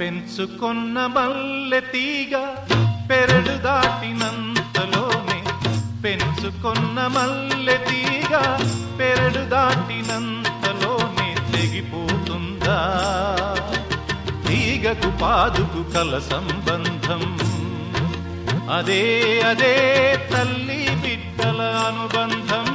పెంచుకున్న మల్లె తీగ పెరడు దాటినంతలోనే పెంచుకున్న మల్లె తీగ పెరడు దాటినంతలోనే తెగిపోతుందా? తీగకు పాదుకు కల సంబంధం. అదే అదే తల్లి బిడ్డల అనుబంధం.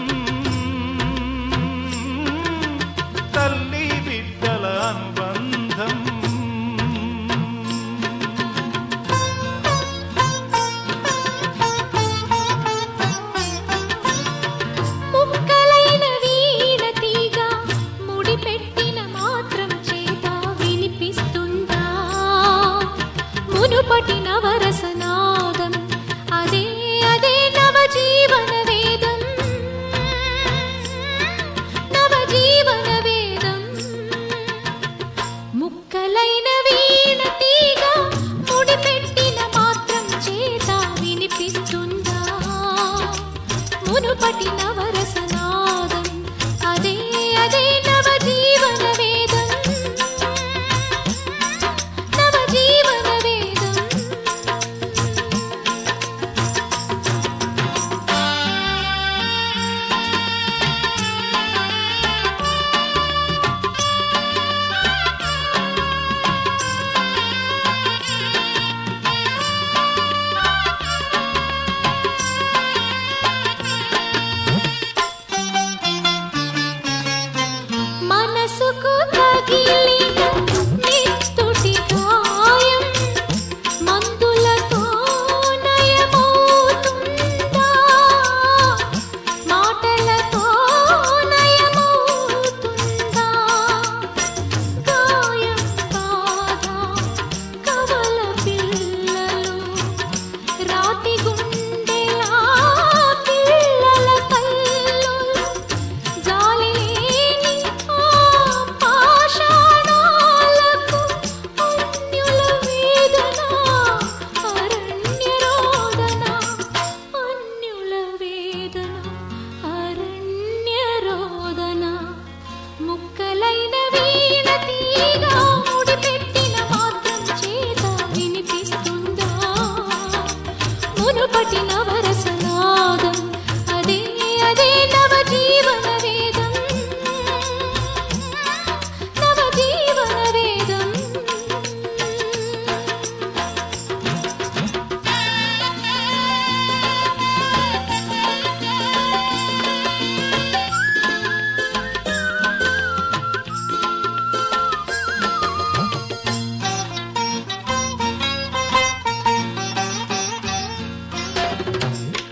காட்டினார்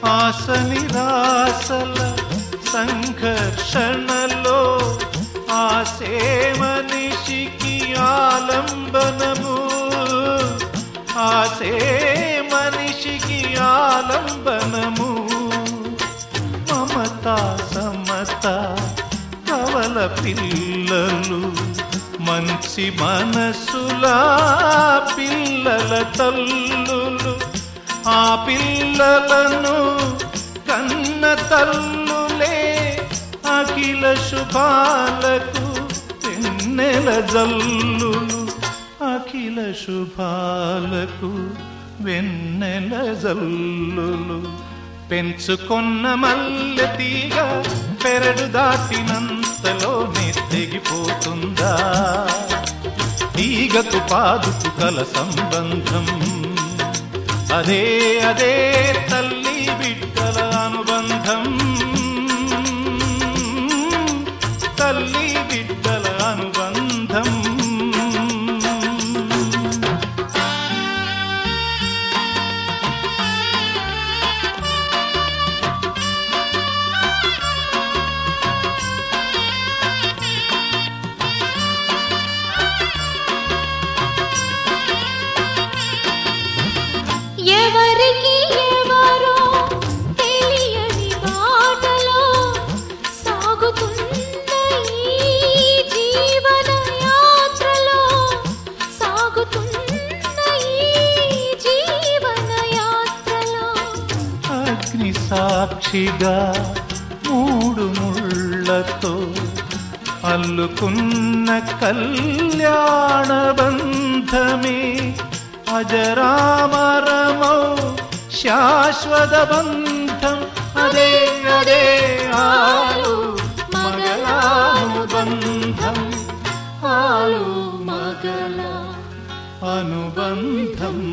ఆశ నిరాశల సంఘర్షణలో ఆసే మనిషికి ఆలంబనము. ఆసే మనిషికి ఆలంబనము. మమత సమత కవల పిల్లలు మంచి మనసులా పిల్లల తల్లులు ఆ పిల్లలను కన్న తల్లులే అఖిల శుభాలకు వెన్నెల జల్లులు. అఖిల శుభాలకు వెన్నెల జల్లులు. పెంచుకొన్న మల్లె తీగ పెరడు దాటినంతలోనే తెగిపోతుందా తీగకు పాదుకు కల సంబంధం అదే అదే తల్లి బిడ్డల అనుబంధం. సాక్షిగా మూడు ముళ్ళతో అల్లుకున్న కళ్యాణ బంధమే अजराम रमौ शाश्वतबन्धम्। अरे अरे आय मयनुबन्धम् आलु मगला अनुबन्धम्।